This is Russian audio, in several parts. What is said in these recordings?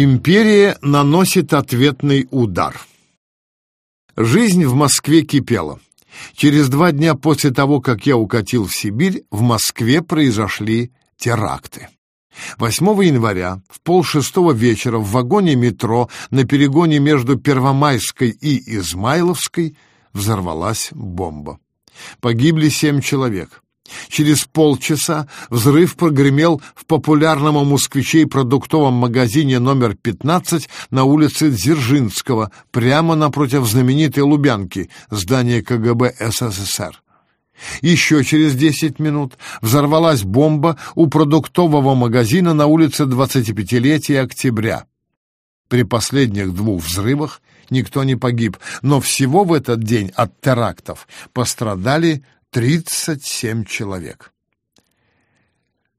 Империя наносит ответный удар. Жизнь в Москве кипела. Через два дня после того, как я укатил в Сибирь, в Москве произошли теракты. 8 января в полшестого вечера в вагоне метро на перегоне между Первомайской и Измайловской взорвалась бомба. Погибли семь человек. Через полчаса взрыв прогремел в популярном у москвичей продуктовом магазине номер 15 на улице Дзержинского, прямо напротив знаменитой Лубянки, здания КГБ СССР. Еще через 10 минут взорвалась бомба у продуктового магазина на улице 25-летия октября. При последних двух взрывах никто не погиб, но всего в этот день от терактов пострадали 37 человек.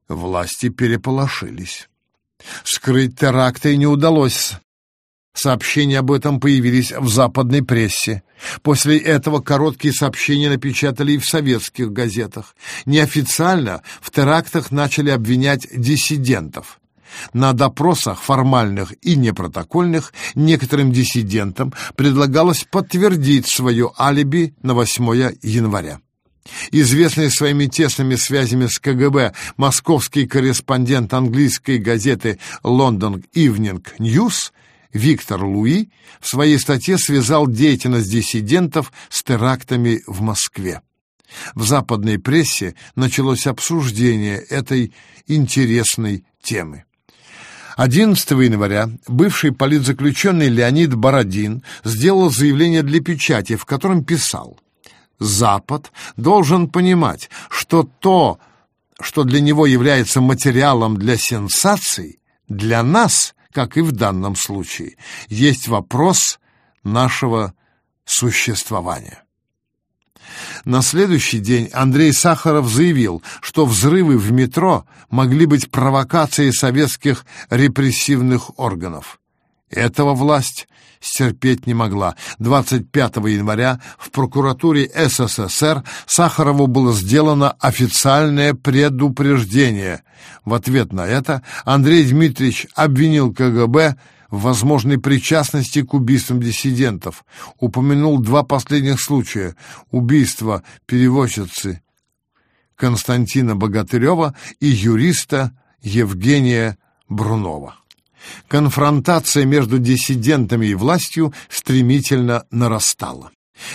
Власти переполошились. Скрыть теракты не удалось. Сообщения об этом появились в западной прессе. После этого короткие сообщения напечатали и в советских газетах. Неофициально в терактах начали обвинять диссидентов. На допросах формальных и непротокольных некоторым диссидентам предлагалось подтвердить свое алиби на 8 января. Известный своими тесными связями с КГБ московский корреспондент английской газеты «Лондон Ивнинг Ньюс» Виктор Луи в своей статье связал деятельность диссидентов с терактами в Москве. В западной прессе началось обсуждение этой интересной темы. 11 января бывший политзаключенный Леонид Бородин сделал заявление для печати, в котором писал Запад должен понимать, что то, что для него является материалом для сенсаций, для нас, как и в данном случае, есть вопрос нашего существования. На следующий день Андрей Сахаров заявил, что взрывы в метро могли быть провокацией советских репрессивных органов. Этого власть стерпеть не могла. 25 января в прокуратуре СССР Сахарову было сделано официальное предупреждение. В ответ на это Андрей Дмитриевич обвинил КГБ в возможной причастности к убийствам диссидентов. Упомянул два последних случая — убийство переводчицы Константина Богатырева и юриста Евгения Брунова. Конфронтация между диссидентами и властью стремительно нарастала.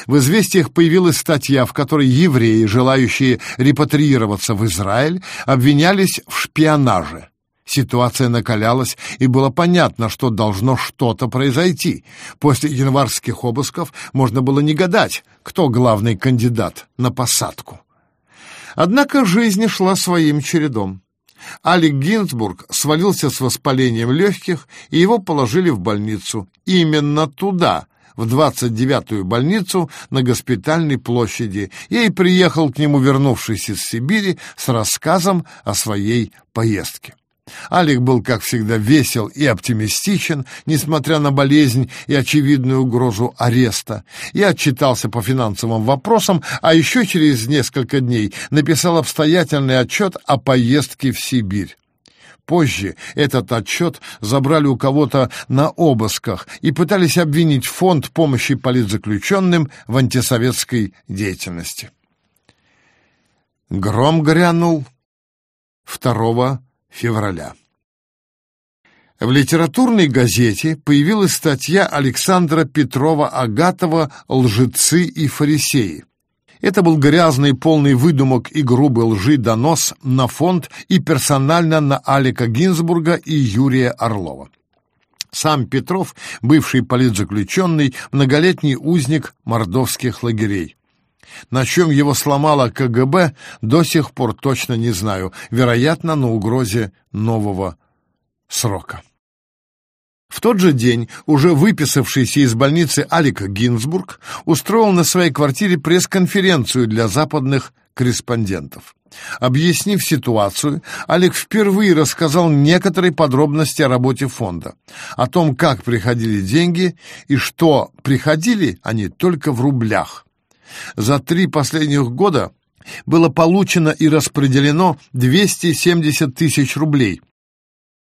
В «Известиях» появилась статья, в которой евреи, желающие репатриироваться в Израиль, обвинялись в шпионаже. Ситуация накалялась, и было понятно, что должно что-то произойти. После январских обысков можно было не гадать, кто главный кандидат на посадку. Однако жизнь шла своим чередом. Алик Гинзбург свалился с воспалением легких, и его положили в больницу. Именно туда, в 29-ю больницу на госпитальной площади. И приехал к нему, вернувшись из Сибири, с рассказом о своей поездке. Алик был, как всегда, весел и оптимистичен, несмотря на болезнь и очевидную угрозу ареста. Я отчитался по финансовым вопросам, а еще через несколько дней написал обстоятельный отчет о поездке в Сибирь. Позже этот отчет забрали у кого-то на обысках и пытались обвинить фонд помощи политзаключенным в антисоветской деятельности. Гром грянул 2 февраля. В литературной газете появилась статья Александра Петрова-Агатова «Лжецы и фарисеи». Это был грязный, полный выдумок и грубой лжи донос на фонд и персонально на Алика Гинзбурга и Юрия Орлова. Сам Петров, бывший политзаключенный, многолетний узник мордовских лагерей. На чем его сломало КГБ, до сих пор точно не знаю. Вероятно, на угрозе нового срока. В тот же день уже выписавшийся из больницы Алик Гинзбург устроил на своей квартире пресс-конференцию для западных корреспондентов. Объяснив ситуацию, Алик впервые рассказал некоторые подробности о работе фонда, о том, как приходили деньги и что приходили они только в рублях. За три последних года было получено и распределено 270 тысяч рублей.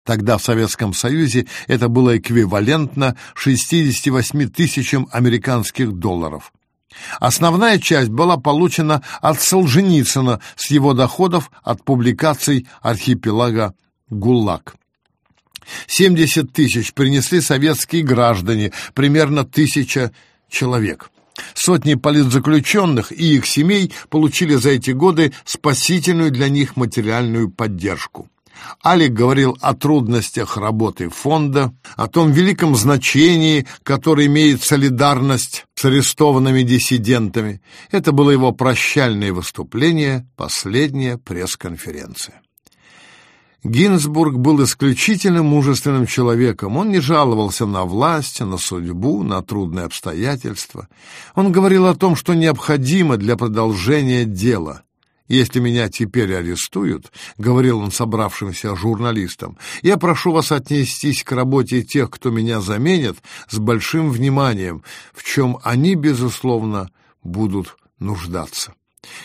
Тогда в Советском Союзе это было эквивалентно 68 тысячам американских долларов. Основная часть была получена от Солженицына с его доходов от публикаций архипелага «ГУЛАГ». 70 тысяч принесли советские граждане, примерно тысяча человек. Сотни политзаключенных и их семей получили за эти годы спасительную для них материальную поддержку. Алик говорил о трудностях работы фонда, о том великом значении, которое имеет солидарность с арестованными диссидентами. Это было его прощальное выступление, последняя пресс-конференция. Гинзбург был исключительно мужественным человеком. Он не жаловался на власть, на судьбу, на трудные обстоятельства. Он говорил о том, что необходимо для продолжения дела. «Если меня теперь арестуют, — говорил он собравшимся журналистам, — я прошу вас отнестись к работе тех, кто меня заменит, с большим вниманием, в чем они, безусловно, будут нуждаться».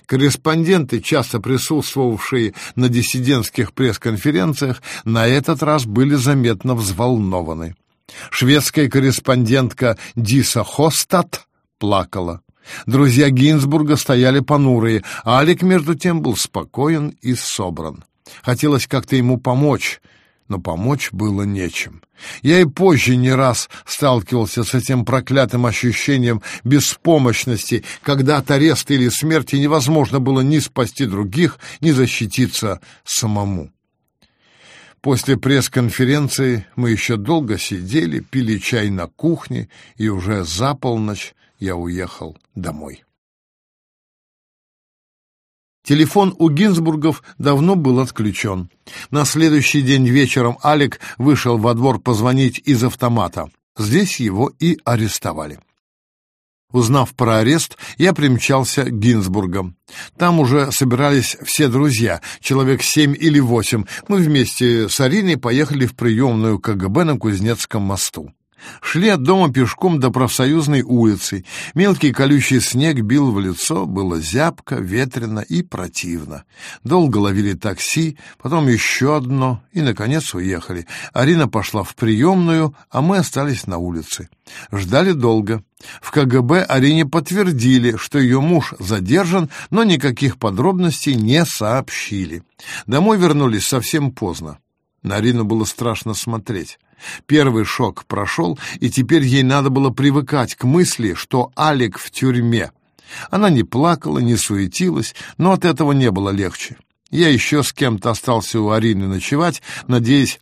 Корреспонденты, часто присутствовавшие на диссидентских пресс-конференциях, на этот раз были заметно взволнованы. Шведская корреспондентка Диса Хостат плакала. Друзья Гинзбурга стояли понурые, а Алик, между тем, был спокоен и собран. Хотелось как-то ему помочь, но помочь было нечем. Я и позже не раз сталкивался с этим проклятым ощущением беспомощности, когда от ареста или смерти невозможно было ни спасти других, ни защититься самому. После пресс-конференции мы еще долго сидели, пили чай на кухне, и уже за полночь я уехал домой. Телефон у Гинзбургов давно был отключен. На следующий день вечером Алик вышел во двор позвонить из автомата. Здесь его и арестовали. Узнав про арест, я примчался к Гинзбургам. Там уже собирались все друзья, человек семь или восемь. Мы вместе с Ариной поехали в приемную КГБ на Кузнецком мосту. Шли от дома пешком до профсоюзной улицы. Мелкий колючий снег бил в лицо, было зябко, ветрено и противно. Долго ловили такси, потом еще одно и, наконец, уехали. Арина пошла в приемную, а мы остались на улице. Ждали долго. В КГБ Арине подтвердили, что ее муж задержан, но никаких подробностей не сообщили. Домой вернулись совсем поздно. На Арину было страшно смотреть. Первый шок прошел, и теперь ей надо было привыкать к мысли, что Алик в тюрьме. Она не плакала, не суетилась, но от этого не было легче. Я еще с кем-то остался у Арины ночевать, надеясь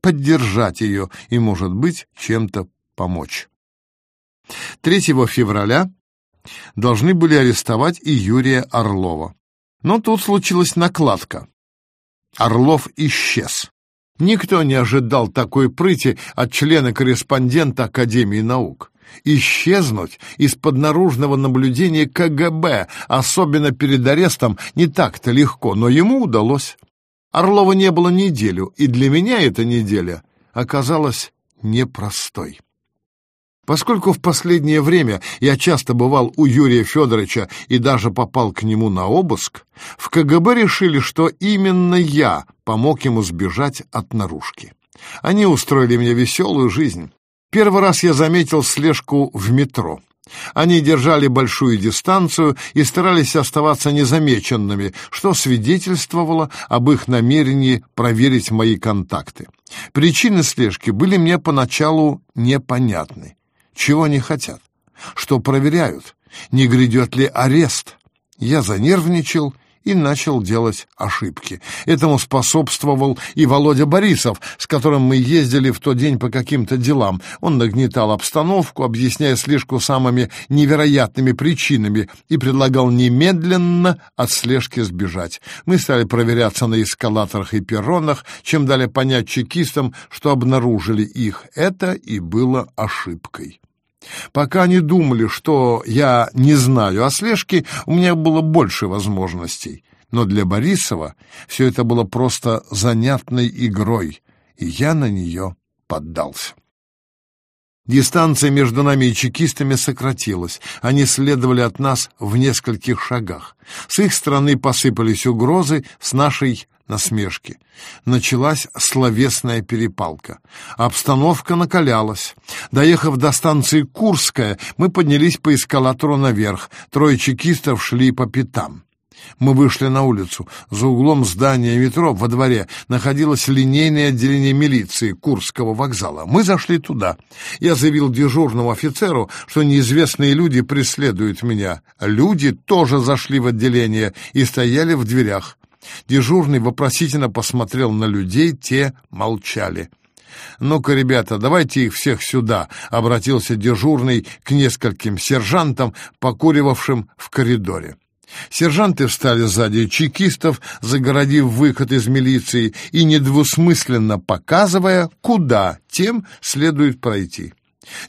поддержать ее и, может быть, чем-то помочь. 3 февраля должны были арестовать и Юрия Орлова. Но тут случилась накладка. Орлов исчез. Никто не ожидал такой прыти от члена-корреспондента Академии наук. Исчезнуть из-под наружного наблюдения КГБ, особенно перед арестом, не так-то легко, но ему удалось. Орлова не было неделю, и для меня эта неделя оказалась непростой. Поскольку в последнее время я часто бывал у Юрия Федоровича и даже попал к нему на обыск, в КГБ решили, что именно я помог ему сбежать от наружки. Они устроили мне веселую жизнь. Первый раз я заметил слежку в метро. Они держали большую дистанцию и старались оставаться незамеченными, что свидетельствовало об их намерении проверить мои контакты. Причины слежки были мне поначалу непонятны. Чего они хотят? Что проверяют? Не грядет ли арест? Я занервничал и начал делать ошибки. Этому способствовал и Володя Борисов, с которым мы ездили в тот день по каким-то делам. Он нагнетал обстановку, объясняя слежку самыми невероятными причинами и предлагал немедленно от слежки сбежать. Мы стали проверяться на эскалаторах и перронах, чем дали понять чекистам, что обнаружили их. Это и было ошибкой. Пока они думали, что я не знаю о слежке, у меня было больше возможностей. Но для Борисова все это было просто занятной игрой, и я на нее поддался. Дистанция между нами и чекистами сократилась. Они следовали от нас в нескольких шагах. С их стороны посыпались угрозы, с нашей насмешки. Началась словесная перепалка. Обстановка накалялась. Доехав до станции Курская, мы поднялись по эскалатору наверх. Трое чекистов шли по пятам. Мы вышли на улицу. За углом здания метро во дворе находилось линейное отделение милиции Курского вокзала. Мы зашли туда. Я заявил дежурному офицеру, что неизвестные люди преследуют меня. Люди тоже зашли в отделение и стояли в дверях. Дежурный вопросительно посмотрел на людей, те молчали. «Ну-ка, ребята, давайте их всех сюда», — обратился дежурный к нескольким сержантам, покуривавшим в коридоре. Сержанты встали сзади чекистов, загородив выход из милиции и недвусмысленно показывая, куда тем следует пройти.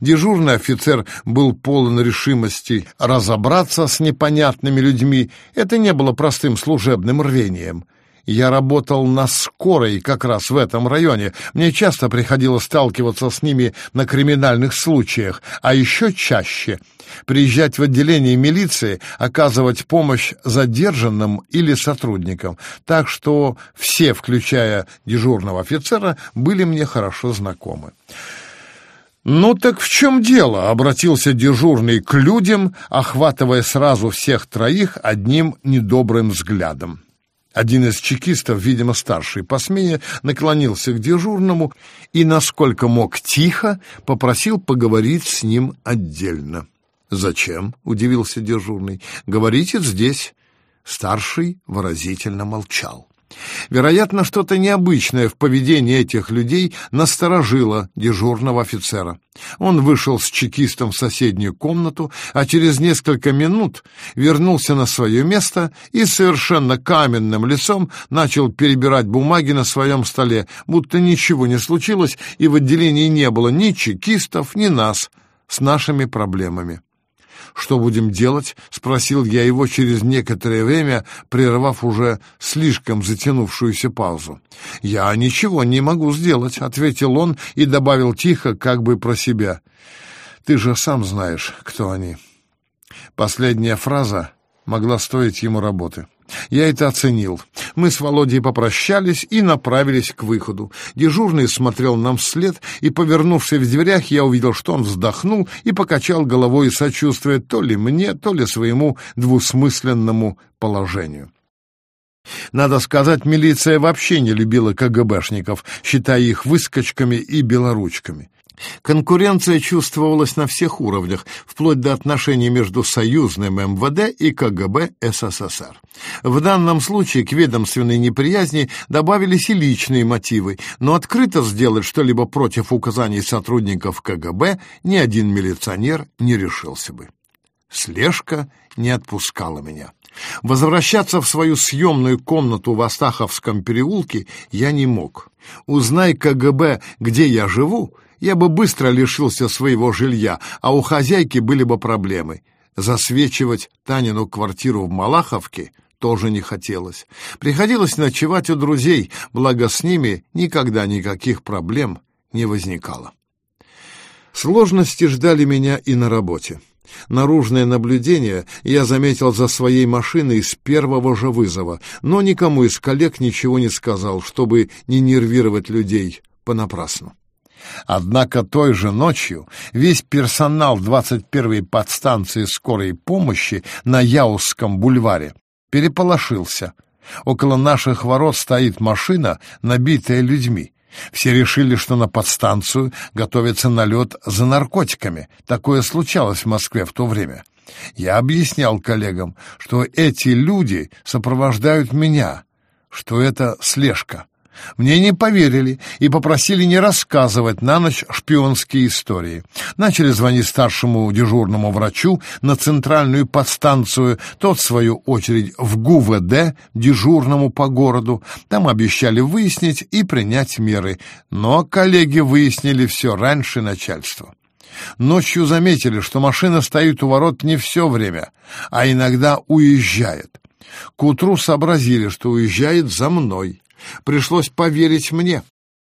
Дежурный офицер был полон решимости разобраться с непонятными людьми. Это не было простым служебным рвением. Я работал на скорой как раз в этом районе. Мне часто приходилось сталкиваться с ними на криминальных случаях, а еще чаще приезжать в отделение милиции, оказывать помощь задержанным или сотрудникам. Так что все, включая дежурного офицера, были мне хорошо знакомы. «Ну так в чем дело?» — обратился дежурный к людям, охватывая сразу всех троих одним недобрым взглядом. Один из чекистов, видимо, старший по смене, наклонился к дежурному и, насколько мог тихо, попросил поговорить с ним отдельно. «Зачем?» — удивился дежурный. «Говорите здесь». Старший выразительно молчал. Вероятно, что-то необычное в поведении этих людей насторожило дежурного офицера. Он вышел с чекистом в соседнюю комнату, а через несколько минут вернулся на свое место и совершенно каменным лицом начал перебирать бумаги на своем столе, будто ничего не случилось, и в отделении не было ни чекистов, ни нас с нашими проблемами. «Что будем делать?» — спросил я его через некоторое время, прервав уже слишком затянувшуюся паузу. «Я ничего не могу сделать», — ответил он и добавил тихо, как бы про себя. «Ты же сам знаешь, кто они». Последняя фраза могла стоить ему работы. Я это оценил. Мы с Володей попрощались и направились к выходу. Дежурный смотрел нам вслед, и, повернувшись в дверях, я увидел, что он вздохнул и покачал головой, сочувствуя то ли мне, то ли своему двусмысленному положению. Надо сказать, милиция вообще не любила КГБшников, считая их выскочками и белоручками. Конкуренция чувствовалась на всех уровнях, вплоть до отношений между союзным МВД и КГБ СССР. В данном случае к ведомственной неприязни добавились и личные мотивы, но открыто сделать что-либо против указаний сотрудников КГБ ни один милиционер не решился бы. Слежка не отпускала меня. Возвращаться в свою съемную комнату в Астаховском переулке я не мог. Узнай КГБ, где я живу, я бы быстро лишился своего жилья, а у хозяйки были бы проблемы. Засвечивать Танину квартиру в Малаховке тоже не хотелось. Приходилось ночевать у друзей, благо с ними никогда никаких проблем не возникало. Сложности ждали меня и на работе. Наружное наблюдение я заметил за своей машиной с первого же вызова, но никому из коллег ничего не сказал, чтобы не нервировать людей понапрасну. Однако той же ночью весь персонал 21-й подстанции скорой помощи на Яузском бульваре переполошился. Около наших ворот стоит машина, набитая людьми. Все решили, что на подстанцию готовится налет за наркотиками. Такое случалось в Москве в то время. Я объяснял коллегам, что эти люди сопровождают меня, что это слежка. Мне не поверили и попросили не рассказывать на ночь шпионские истории. Начали звонить старшему дежурному врачу на центральную подстанцию, тот, в свою очередь, в ГУВД, дежурному по городу. Там обещали выяснить и принять меры, но коллеги выяснили все раньше начальства. Ночью заметили, что машина стоит у ворот не все время, а иногда уезжает. К утру сообразили, что уезжает за мной. Пришлось поверить мне.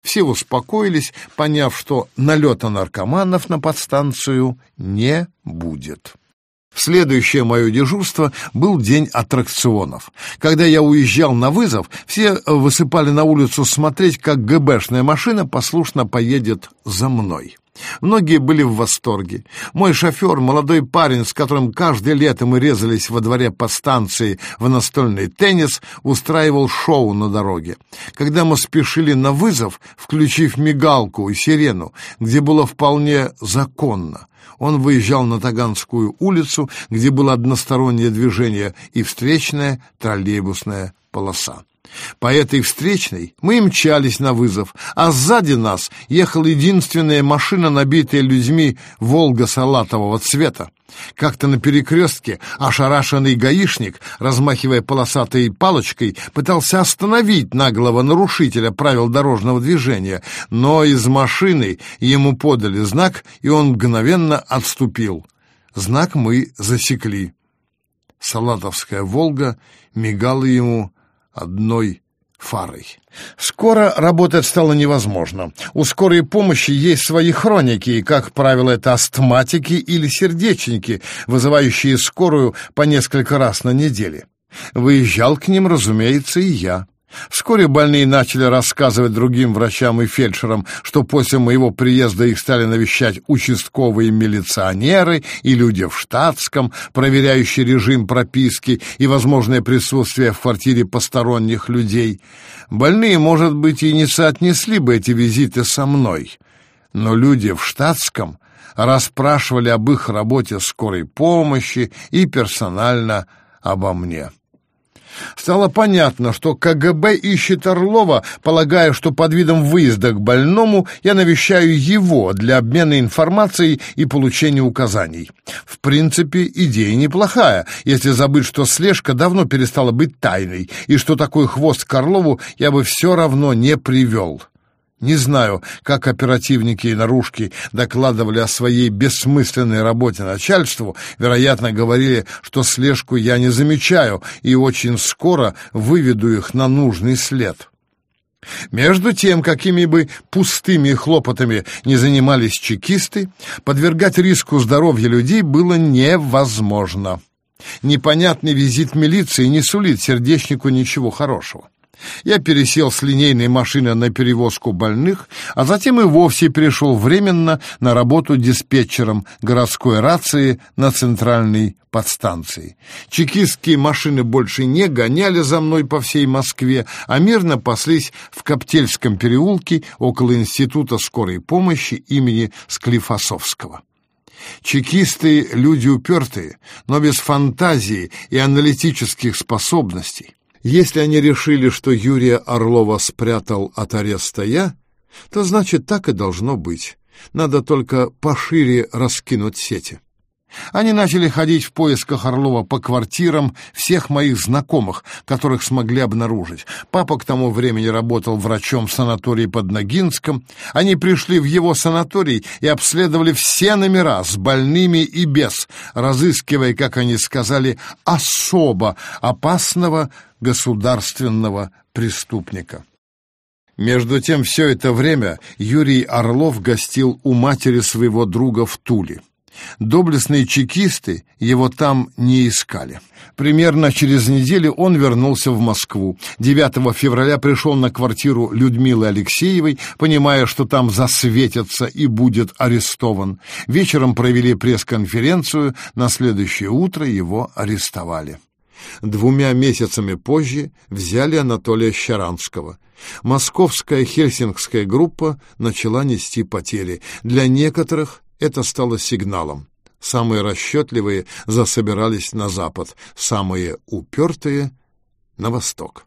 Все успокоились, поняв, что налета наркоманов на подстанцию не будет. Следующее мое дежурство был день аттракционов. Когда я уезжал на вызов, все высыпали на улицу смотреть, как ГБшная машина послушно поедет за мной. Многие были в восторге. Мой шофер, молодой парень, с которым каждое лето мы резались во дворе по станции в настольный теннис, устраивал шоу на дороге. Когда мы спешили на вызов, включив мигалку и сирену, где было вполне законно, он выезжал на Таганскую улицу, где было одностороннее движение и встречная троллейбусная полоса. По этой встречной мы мчались на вызов, а сзади нас ехала единственная машина, набитая людьми «Волга» салатового цвета. Как-то на перекрестке ошарашенный гаишник, размахивая полосатой палочкой, пытался остановить наглого нарушителя правил дорожного движения, но из машины ему подали знак, и он мгновенно отступил. Знак мы засекли. Салатовская «Волга» мигала ему одной фарой. Скоро работать стало невозможно. У скорой помощи есть свои хроники, и, как правило, это астматики или сердечники, вызывающие скорую по несколько раз на неделе. Выезжал к ним, разумеется, и я. Вскоре больные начали рассказывать другим врачам и фельдшерам, что после моего приезда их стали навещать участковые милиционеры и люди в штатском, проверяющие режим прописки и возможное присутствие в квартире посторонних людей. Больные, может быть, и не соотнесли бы эти визиты со мной, но люди в штатском расспрашивали об их работе скорой помощи и персонально обо мне. Стало понятно, что КГБ ищет Орлова, полагая, что под видом выезда к больному я навещаю его для обмена информацией и получения указаний. В принципе, идея неплохая, если забыть, что слежка давно перестала быть тайной, и что такой хвост к Орлову я бы все равно не привел. Не знаю, как оперативники и наружки докладывали о своей бессмысленной работе начальству, вероятно, говорили, что слежку я не замечаю и очень скоро выведу их на нужный след. Между тем, какими бы пустыми хлопотами не занимались чекисты, подвергать риску здоровья людей было невозможно. Непонятный визит милиции не сулит сердечнику ничего хорошего. Я пересел с линейной машины на перевозку больных, а затем и вовсе перешел временно на работу диспетчером городской рации на центральной подстанции. Чекистские машины больше не гоняли за мной по всей Москве, а мирно паслись в Коптельском переулке около Института скорой помощи имени Склифосовского. Чекисты — люди упертые, но без фантазии и аналитических способностей. Если они решили, что Юрия Орлова спрятал от ареста я, то значит так и должно быть. Надо только пошире раскинуть сети. Они начали ходить в поисках Орлова по квартирам всех моих знакомых, которых смогли обнаружить. Папа к тому времени работал врачом в санатории под Ногинском. Они пришли в его санаторий и обследовали все номера с больными и без, разыскивая, как они сказали, особо опасного государственного преступника. Между тем, все это время Юрий Орлов гостил у матери своего друга в Туле. Доблестные чекисты его там не искали. Примерно через неделю он вернулся в Москву. 9 февраля пришел на квартиру Людмилы Алексеевой, понимая, что там засветится и будет арестован. Вечером провели пресс-конференцию, на следующее утро его арестовали. Двумя месяцами позже взяли Анатолия Щаранского. Московская хельсингская группа начала нести потери. Для некоторых это стало сигналом. Самые расчетливые засобирались на запад, самые упертые — на восток.